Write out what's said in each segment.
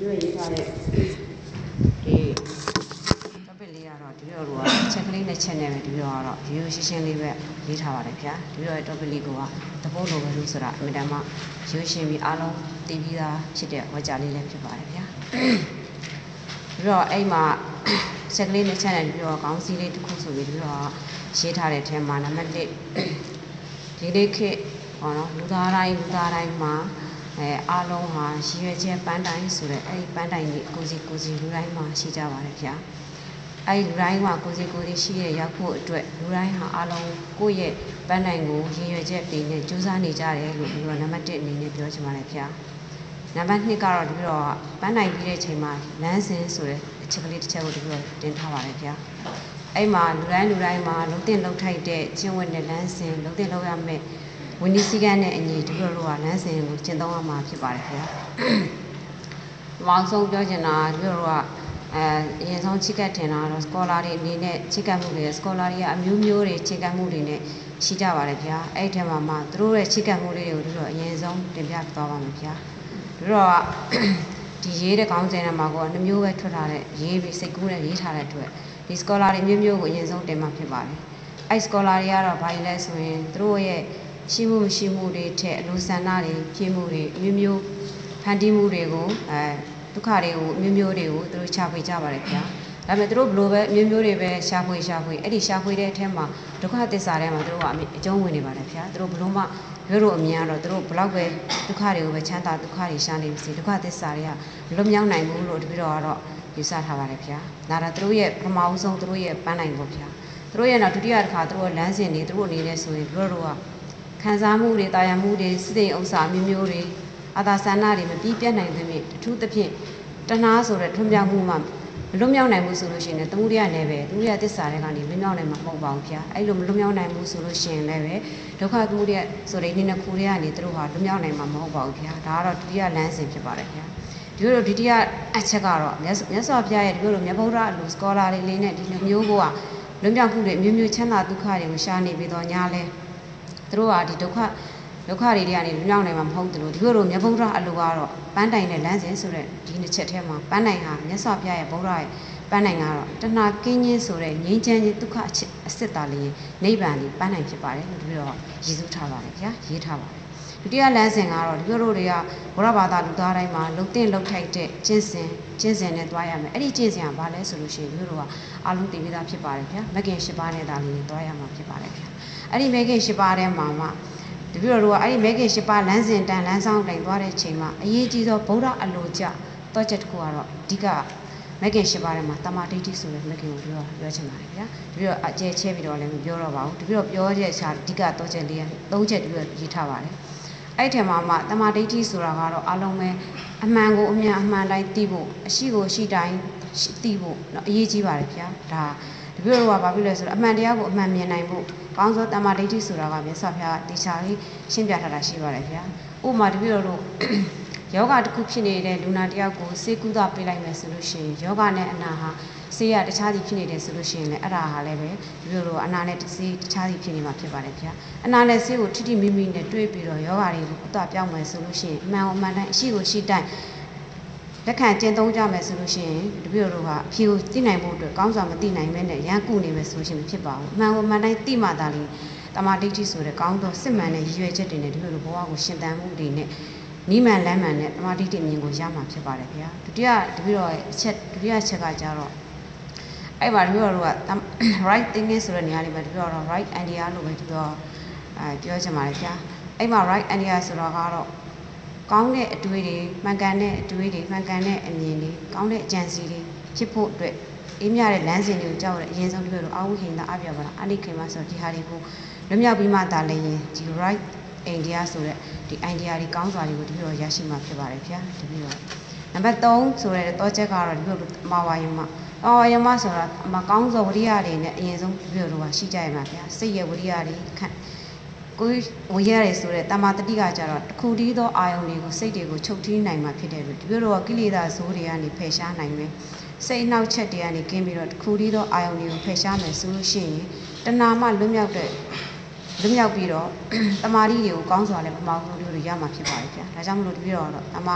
တို့ရေးထားတဲ့ဒီ topic လေးကတော့ဒီလိုလိုကချက်ကလေးနဲ့ချက်နဲ့ပဲဒီလိုကတော့ရိုးရိုးရှင်းရှင်းလေးပဲရေးထားပါတယ်ဗျာဒီလိုရဲ့ topic လေးကသဘောလိုပဲလို့ဆိုတာအမြဲတမ်းမှရိုးရှင်းပြီးအားလုံးသိပြီးသားဖြစ်တဲ့ဝါကြလေးလည်းဖြစ်ပါတယ်ဗျာပြီးတော့အဲ့မှာချက်ကလေးနဲ့ချက်နဲ့ပြီးတော့ခေါင်းစည်းလေးတစ်ခုဆိုပြီးပြီးတော့ရေးထားတဲ့အထက်မှာနံပါတ်1ဒီလေးခေတ်ဟောနော်လူသားတိုင်းလူသားတိုင်းမှာ အဲအားလုံးဟာရည်ရွယ်ချက်ပန်းတိုင်းဆိုတဲ့အဲ့ဒီပန်းတိုင်းကြီးကိုစီကိုစီလူတိုင်းမှာရှိကြပါတယ်ဗျာအဲ့ဒီလူတိုင်းမှာကိုစီကိုစီရှိရရောက်ဖို့အတွက်လူတိုင်းဟာအားလုံးကိုယ့်ရဲ့ပန်းတိုင်းကိုရည်ရွယ်ချက်တွေနဲ့ကြိုးစားနေကြတယ်လို့ပြီးတော့နံပါတ်1အနေနဲ့ပြောချင်ပါတယ်ဗျာနံပါတ်2ကတော့ဒီပြီးတော့ပန်းတိုင်းပြီးတဲ့အချိန်မှာလမ်းစဉ်ဆိုတဲ့အချက်ကလေးတစ်ချက်ကိုဒီပြီးတော့တင်ထားပါတယ်ဗျာအဲ့မှာလူတိုင်းလူတိုင်းမှာလုံးတင်လုံးထိုက်တဲ့ကျင့်ဝတ်နဲ့လမ်းစဉ်လုံးတင်လုံးရမယ် ဝင်းဒီစည်းကမ်းနဲ့အညီဒီလိုလိုကလမ်းစဉ်ကိုကျင့်သုံးရမှာဖြစ်ပါတယ်ခင်ဗျာ။မောင်ဆုံးပြောချင်တာဒီလိုကအဲအရင်ဆုံးချိကတ်ထင်တာတော့ scholar တွေအနေနဲ့ချိကတ်မှုတွေ scholar တွေကအမျိုးမျိုးတွေချိကတ်မှုတွေနဲ့ရှိကြပါတယ်ဗျာ။အဲ့ဒီထဲမှာမှသူတို့ရဲ့ချိကတ်မှုလေးတွေကိုဒီလိုအရင်ဆုံးတင်ပြသွားပါမယ်ဗျာ။ဒီတော့ဒီရေးတဲ့ခေါင်းစဉ်ထဲမှာကောနှမျိုးပဲထွက်ထားတဲ့ရေးပြီးစိတ်ကူးနဲ့ရေးထားတဲ့အတွက်ဒီ scholar တွေမျိုးမျိုးကိုအရင်ဆုံးတင်မှဖြစ်ပါတယ်။အဲ့ scholar တွေကတော့ဘာလဲဆိုရင်သူတို့ရဲ့ ရှိမှုမရှိမှုတွေထက်အလိုဆန္ဒတွေပြည့်မှုတွေအမျိုးမျိုးဖန်တီးမှုတွေကိုအဲဒုက္ခတွေကိုအမျိုးမျိုးတွေကိုသူတို့ချဖွေကြပါတယ်ခင်ဗျာဒါပေမဲ့သူတို့ဘလို့ပဲအမျိုးမျိုးတွေပဲရှာဖွေရှာဖွေအဲ့ဒီရှာဖွေတဲ့အထက်မှာဒုက္ခသစ္စာထဲမှာသူတို့ကအကျုံးဝင်နေပါတယ်ခင်ဗျာသူတို့ဘလို့မှတို့တို့အမြင်ကတော့သူတို့ဘလောက်ပဲဒုက္ခတွေကိုပဲချမ်းသာဒုက္ခတွေရှာနေပြီစီဒုက္ခသစ္စာတွေကလွတ်မြောက်နိုင်ဘူးလို့တပည့်တော်ကတော့ယူဆထားပါတယ်ခင်ဗျာဒါတော့သူတို့ရဲ့ပထမဦးဆုံးသူတို့ရဲ့ပန်းနိုင်ပေါ့ခင်ဗျာသူတို့ရဲ့နောက်ဒုတိယတစ်ခါသူတို့လမ်းစဉ်တွေသူတို့အနေနဲ့ဆိုရင်တို့တို့က ခံစားမှုတွေတာယာမှုတွေစိတ်ဥစ္စာမျိုးမျိုးတွေအာသာဆန္ဒတွေမပြီးပြတ်နိုင်သဖြင့်တထူးသဖြင့်တဏှာဆိုတဲ့ထွံ့ပြောက်မှုမှမလွတ်မြောက်နိုင်ဘူးဆိုလို့ရှိရင်သမုဒိယနယ်ပဲသမုဒိယသစ္စာတွေကနေလွတ်မြောက်နိုင်မှာမဟုတ်ပါဘူးဗျာအဲ့လိုမလွတ်မြောက်နိုင်ဘူးဆိုလို့ရှိရင်လည်းပဲဒုက္ခသမုဒိယဆိုတဲ့ဒီနှစ်ခုတွေကနေသူတို့ဟာလွတ်မြောက်နိုင်မှာမဟုတ်ပါဘူးဗျာဒါကတော့ဒုတိယလမ်းစဉ်ဖြစ်ပါတယ်ဗျာဒီလိုဒုတိယအချက်ကတော့မြတ်မြတ်စွာဘုရားရဲ့ဒီလိုမြတ်ဗုဒ္ဓအလိုစကောလာတွေလေးနဲ့ဒီလိုမျိုးကိုကလွတ်မြောက်မှုတွေအမျိုးမျိုးချမ်းသာဒုက္ခတွေကိုရှားနေပြီးတော့ညာလဲ သူတို့ဟာဒီဒုက္ခဒုက္ခတွေတွေကနေလွတ်မြောက်နိုင်မှာမဟုတ်တယ်လို့ဒီလိုလိုမြတ်ဗုဒ္ဓအလိုကတော့ပန်းတိုင်နဲ့လမ်းစဉ်ဆိုတဲ့ဒီနှစ်ချက်ထဲမှာပန်းတိုင်ဟာမြတ်စွာဘုရားရဲ့ဗုဒ္ဓရဲ့ပန်းတိုင်ကတော့တဏှာကင်းခြင်းဆိုတဲ့ငြိမ်းချမ်းခြင်းဒုက္ခအစစ်အစစ်တာလေးနိဗ္ဗာန်လေးပန်းတိုင်ဖြစ်ပါတယ်လို့ဒီလိုတော့ရည်စူးထားပါတယ်ဗျာရေးထားပါတယ်ဒုတိယလမ်းစဉ်ကတော့ဒီလိုတို့တွေကဘုရားဘာသာလူသားတိုင်းမှာလုံတင်လုံထိုက်တဲ့ကျင့်စဉ်ကျင့်စဉ်နဲ့သွားရမယ်အဲ့ဒီကျင့်စဉ်ကဘာလဲဆိုလို့ရှိရင်ဒီလိုတို့ကအလုံးသိပြီးသားဖြစ်ပါတယ်ဗျာမဂ်ကင်၈ပါးနဲ့ဒါလေးသွားရမှာဖြစ်ပါတယ်ဗျာ အဲ့ဒီမဂ်ကင်၈ပါးထဲမှာမှတပြည့်တော်တို့ကအဲ့ဒီမဲခင်ရှိပါလမ်းစဉ်တန်လမ်းဆောင်တိုင်သွားတဲ့ချိန်မှာအရေးကြီးသောဗုဒ္ဓအလိုကြတော့ချက်တစ်ခုကတော့အဓိကမဲခင်ရှိပါထဲမှာတမာဒိဋ္ဌိဆိုတဲ့မဲခင်ကိုပြောပြောချင်ပါတယ်ဗျာတပြည့်တော့အကျဲချဲပြီးတော့လည်းမပြောတော့ပါဘူးတပြည့်တော့ပြောချက်ချာအဓိကတော့ချက်လေးသုံးချက်တပြည့်ရေးထားပါတယ်အဲ့ထဲမှာမှတမာဒိဋ္ဌိဆိုတာကတော့အလုံးပဲအမှန်ကိုအမှန်အမှန်တိုင်းသိဖို့အရှိကိုရှိတိုင်းသိဖို့เนาะအရေးကြီးပါတယ်ဗျာဒါတပြည့်တော့ကဘာဖြစ်လဲဆိုတော့အမှန်တရားကိုအမှန်မြင်နိုင်ဖို့ ကောင်းသောတမ္မာဒိဋ္ဌိဆိုတာကမြတ်စွာဘုရားတေချာလေးရှင်းပြထားတာရှိပါတယ်ဗျာဥပမာတပြည့်တော်တို့ယောဂတစ်ခုဖြစ်နေတဲ့လူနာတယောက်ကိုစေကုသပေးလိုက်မယ်ဆိုလို့ရှိရင်ယောဂနဲ့အနာဟာဆေးရတခြားစီဖြစ်နေတယ်ဆိုလို့ရှိရင်လည်းအဲ့ဒါဟာလည်းပဲတပြည့်တော်အနာနဲ့ဆေးတခြားစီဖြစ်နေမှာဖြစ်ပါတယ်ဗျာအနာနဲ့ဆေးကိုထိထိမိမိနဲ့တွေးပြီးတော့ယောဂတွေကိုအတော့ပြောင်းမယ်ဆိုလို့ရှိရင်အမှန်အမှန်တိုင်းအရှိကိုရှိတိုင်း လက်ခံကျင့်သုံးကြမယ်ဆိုလို့ရှိရင်တပည့်တော်ကအဖြေကိုသိနိုင်ဖို့အတွက်ကောင်းစွာမသိနိုင်မဲနဲ့ရန်ကုနေမယ်ဆိုရှင်မဖြစ်ပါဘူးအမှန်ကိုမှန်တိုင်းသိမှသာလေတမာဒိဋ္ဌိဆိုတဲ့ကောင်းသောစစ်မှန်တဲ့ရည်ရွယ်ချက်တွေနဲ့တပည့်တော်ဘဝကိုရှင်သန်မှုတွေနဲ့နိမန်လမ်းမှန်နဲ့တမာဒိဋ္ဌိမြင်ကိုရမှာဖြစ်ပါတယ်ဗျာဒုတိယတပည့်တော်ရဲ့အချက်ဒုတိယချက်ကကြတော့အဲ့မှာတပည့်တော်တို့က right thinking ဆိုတဲ့နေရာလေးမှာတပည့်တော်တော့ right idea လို့ပဲပြောအဲပြောချင်ပါတယ်ဗျာအဲ့မှာ right idea ဆိုတော့ကတော့ ကောင်းတဲ့အတွေ့တွေမှန်ကန်တဲ့အတွေ့တွေမှန်ကန်တဲ့အမြင်တွေကောင်းတဲ့အကြံစီတွေဖြစ်ဖို့အတွက်အေးမြတဲ့လမ်းစဉ်တွေကိုကြောက်ရတဲ့အရင်ဆုံးတပြည့်တော့အာဝိဟိန္ဒအပြပါလားအနိခေမဆိုဒီဟာတွေကိုလွတ်မြောက်ပြီးမှသာလည်းရင်ဒီ right idea ဆိုတဲ့ဒီ idea တွေကောင်းစွာတွေကိုတပြည့်တော့ရရှိမှာဖြစ်ပါတယ်ဗျာတပြည့်တော့နံပါတ်3ဆိုတဲ့တော့ချက်ကတော့တပြည့်တော့အမဝါယမအော်ယမဆိုတာမကောင်းသောဝရိယတွေနဲ့အရင်ဆုံးတပြည့်တော့ရှိကြရမှာဗျာစိတ်ရဲ့ဝရိယတွေခန့် ကိုဝေရတယ်ဆိုတော့တမာတတိကကြတော့တခုတည်းသောအာယုန်တွေကိုစိတ်တွေကိုချုပ်ထီးနိုင်မှာဖြစ်တယ်လို့ဒီလိုတော့ကိလေသာဇိုးတွေကနေဖယ်ရှားနိုင်မယ်စိတ်နှောက်ချက်တွေကနေကင်းပြီးတော့တခုတည်းသောအာယုန်တွေကိုဖယ်ရှားမယ်ဆိုလို့ရှိရင်တဏှာမှလွတ်မြောက်တဲ့လွတ်မြောက်ပြီးတော့တမာရီတွေကိုကောင်းစွာလည်းပမာဦးတို့တွေရမှာဖြစ်ပါတယ်ဗျာဒါကြောင့်မလို့တပည့်တော်တော့တမ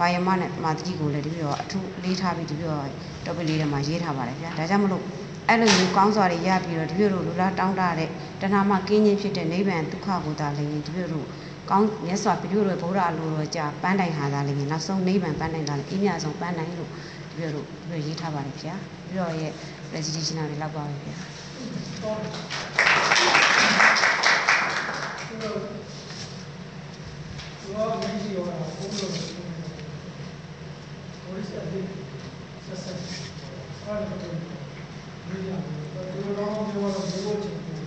ဝါယမနဲ့တမာတတိကိုလည်းတပည့်တော်အထူးလေးထားပြီးတပည့်တော်တော့ပလေးထဲမှာရေးထားပါတယ်ဗျာဒါကြောင့်မလို့ အဲ့လိုမျိုးကောင်းစွာတွေရပြီးတော့တပည့်တော်လူလားတောင်းတတဲ့တဏှာမကင်းခြင်းဖြစ်တဲ့နိဗ္ဗာန်ဒုက္ခကိုသာလည်းတပည့်တော်ကောင်းမြတ်စွာဘုရားရဲ့ဗုဒ္ဓအလိုတော်ကြာပန်းတိုင်ဟာသာလည်းနောက်ဆုံးနိဗ္ဗာန်ပန်းတိုင်သာလည်းအင်းမြတ်ဆုံးပန်းတိုင်လို့တပည့်တော်တပည့်ရေးထားပါတယ်ဗျာတပည့်တော်ရဲ့ presentation တွေလောက်ပါပဲဗျာ သူကမင်းကြီးရောဘုံလို့ဘိုးဆက်ပြီးဆက်ဆက်အားလုံးကိုမြင်ရတယ်သူတို့တော့ပြောတော့ဘိုးချင်တယ်။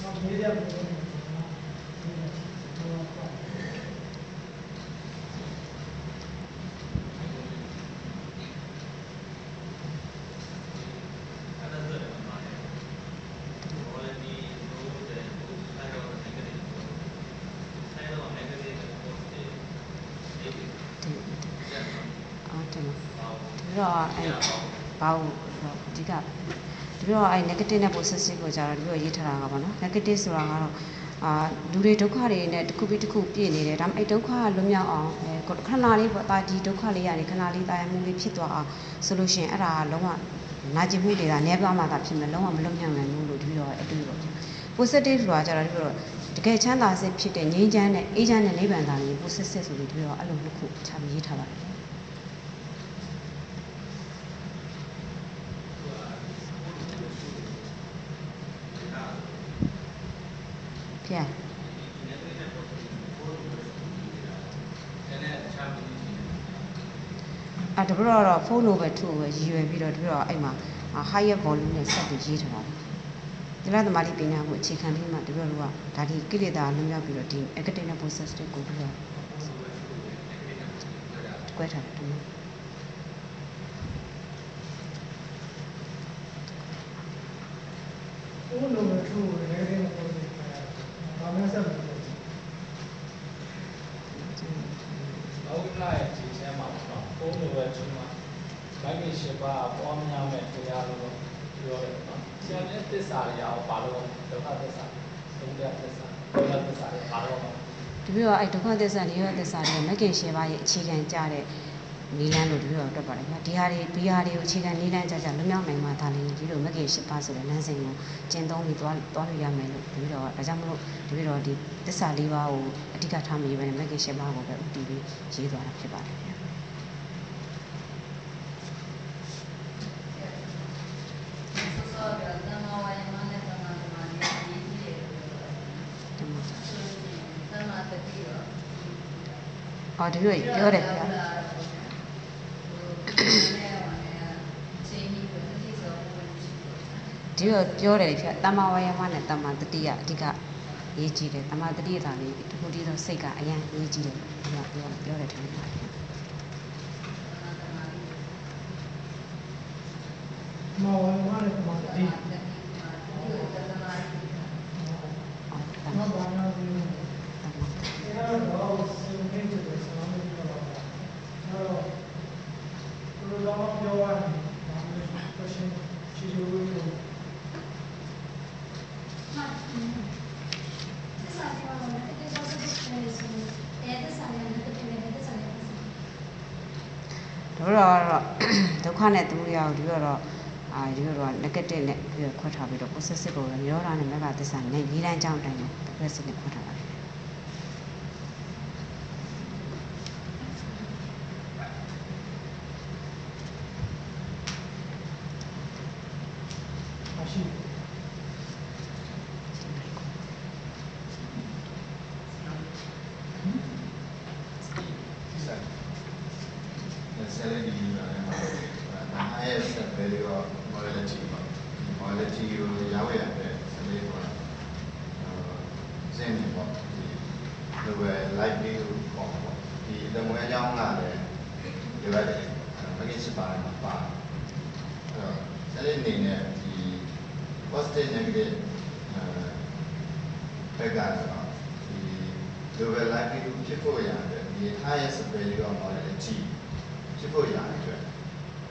နောက်မေးရတယ်ဘုရား ဟုတ်တယ်ပြီး တော့အဲဘာလို့အဓိကပြီးတော့အဲ negative နဲ့ positive ကိုကြာတော့ပြီးတော့ရေးထားတာကပေါ့နော် negative ဆိုတာကတော့အာလူတွေဒုက္ခတွေနဲ့တစ်ခုပြီးတစ်ခုပြည့်နေတယ်ဒါပေမဲ့အဲဒုက္ခကလွတ်မြောက်အောင်အဲခဏလေးပေါ့ဒါဒီဒုက္ခလေးရတယ်ခဏလေးတာယာမှုလေးဖြစ်သွားအောင်ဆိုလို့ရှိရင်အဲ့ဒါကလုံးဝနာကျင်မှုတွေကနည်းပါးမှသာဖြစ်မယ်လုံးဝမလွတ်မြောက်နိုင်ဘူးလို့ပြီးတော့အတွေ့ပေါ့ positive ဆိုတာကြာတော့ပြီးတော့တကယ်ချမ်းသာစိတ်ဖြစ်တဲ့ငြိမ်းချမ်းတဲ့အေးချမ်းတဲ့နိဗ္ဗာန်သာလေး positive ဆိုပြီးပြီးတော့အဲ့လိုတစ်ခုချပြီးရေးထားပါတယ် အဲ့တပတော့တော့ဖုန်းလိုပဲထုပဲရည်ရွယ်ပြီးတော့တပတော့အဲ့မှာ higher volume နဲ့ဆက်ပြီးရေးထားတာဒီလားသမารီပညာကိုအခြေခံပြီးမှတပတော့ကဒါဒီကိလေသာလွန်မြောက်ပြီးတော့ဒီ academic process တွေကိုပြီးတော့ကွဲထားတယ်ဘုံလို့ထူတယ်လည်းဘုံလို့ဘာမှဆက်မ 7ပါးပွားများမဲ့တရားလို့ပြောတယ်နော်။ကျန်တဲ့သစ္စာတွေရောဘာလို့ဒုက္ခသစ္စာ၊ဒုက္ခသစ္စာ၊ဒုက္ခသစ္စာတွေဘာလို့ဒီပြောအဲ့ဒုက္ခသစ္စာ၊နိရောဓသစ္စာတွေမကင်ရှင်ပါရဲ့အခြေခံကြတဲ့နီလန်းလို့ဒီပြောတော့ပါတယ်ခင်ဗျာ။ဒီဟာတွေဒီဟာတွေကိုအခြေခံနီလန်းကြကြလွမြောက်နိုင်မှဒါလည်းဒီလိုမကင်ရှင်ပါဆိုတဲ့လမ်းစဉ်ကိုကျင့်သုံးပြီးသွားသွားလို့ရမယ်လို့ဒီပြောတော့ဒါကြောင့်မလို့ဒီပြောတော့ဒီသစ္စာလေးပါးကိုအဓိကထားမိပဲနဲ့မကင်ရှင်ပါကိုပဲဥတည်ပြီးရေးသွားတာဖြစ်ပါတယ် အော်တပည့်တော်ပြောတယ်ခင်ဗျာဟိုနဲ့ဟိုနဲ့ချိန်ကြီးကိုတိစောဝင်ရှိတယ်ဒီတော့ပြောတယ်ခင်ဗျာတမ္မာဝါယမနဲ့တမ္မာတတိယအဓိကရေးကြည့်တယ်တမ္မာတတိယသာလေးဒီခုတည်းသောစိတ်ကအရင်ရေးကြည့်တယ်ဒီကပြောပြောတယ်ထင်ပါတယ်ခင်ဗျာ။တမသမာဓိမောင်ဝမ်းနဲ့မှာတဒီမတတိမှာဒီလိုတသမာဓိ အော်တမ္မော မာ င်ဘာနာဒီ တမ္မာ အဲ့တော့စေမင်းတဲ့ဆရာမကြီးပြောတာအဲ့တော့ဘုရားပြောရရင်ဘာလို့ question ချီချူလို့ သစ္စာပြောတော့လည်းတကယ်ဆိုစစ်စစ်နေဆိုအဲသစ္စာနဲ့လည်းတကယ်လည်းသစ္စာနဲ့ပတ်သက် တို့တော့ဒုက္ခနဲ့သမုဒယကိုဒီတော့အာဒီတော့ negative နဲ့ပြီးတော့ခွဲထားပြီးတော့ possessive ကိုလည်းရောတာနဲ့မဂ္ဂသစ္စာနဲ့ဒီတိုင်းကြောင်းတိုင်းနဲ့ progressive နဲ့ခွဲထားပါတယ် မရှိ ဆယ်လေးဒီပါတယ်မှာဒါအဲ့ဆက်ပဲလို့ morality ပါ morality ကိုရောက်ရတဲ့ဆယ်လေးပေါ့အဲစင်နေပေါ့ဒီလိုပဲ live လေးကိုပေါ့ပေါ့ ဒီလက်မွေးအကြောင်းကလည်းဒီဘက်မကိစ္စပါတယ်မှာပါအဲဆယ်လေးအနေနဲ့ဒီ positive negative အဲဘက်ကတော့ဒီလိုပဲ live လေးကိုဖြစ်ဖို့ရတယ်ဒီထားရဲ့ spell လေးက morality ဖြစ်ဖို့ရတဲ့အတွက်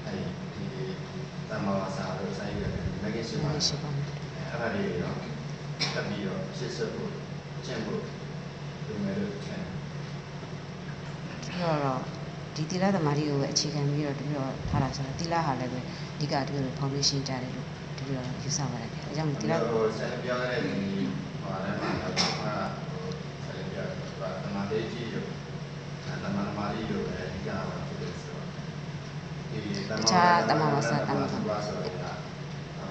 အဲဒီဒီတမ္မာစာလို့ဆိုင်ရတယ်မဂ္ဂင်ရှိပါရှိပါမယ်အဲ့ဒါလေးရောတက်ပြီးတော့ရှစ်ဆက်ဖို့ကျင့်ဖို့ဒီမဲ့လို့ထ င်တယ်ဒီတော့ဒီတီလာသမားတွေကိုပဲအခြေခံပြီးတော့တပြတော့ထားတာဆိုတော့တီလာဟာလည်းပဲအဓိကတပြတော့ foundation ကြတယ်လို့တပြတော့ယူဆပါတယ်ခင်ဗျ။အဲကြောင့်တီလာဟိုဆယ်ပြောရတဲ့ဒီဟိုလည်းမှာတော့ဟိုဆယ်ပြောတာတမန်လေးကြီးရောတမန်မာရီရောအဓိကပါဖြစ်တယ်ဆိုတော့ဒီတမန်တမန်ပါဆိုတော့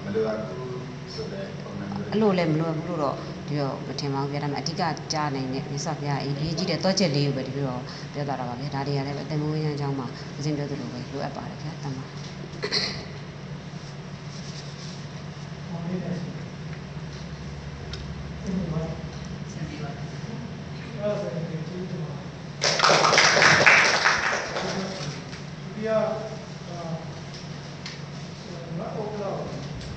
မလိုအပ်ဘူးဆိုတဲ့ပုံမှန်မျိုးအဲ့လိုလည်းမလွယ်ဘူးလို့တော့ ဒီတော့မထင်ပါဘူးဗျာဒါပေမဲ့အဓိကကြားနိုင်တဲ့မြတ်စွာဘုရားအရေးကြီးတဲ့တောချက်လေးကိုပဲဒီလိုတော့ပြောတာပါဗျာဒါတွေကလည်းပဲအတမဝိညာဉ်ကြောင်းမှာအစဉ်ပြောသလိုပဲလိုအပ်ပါတယ်ဗျာတမန်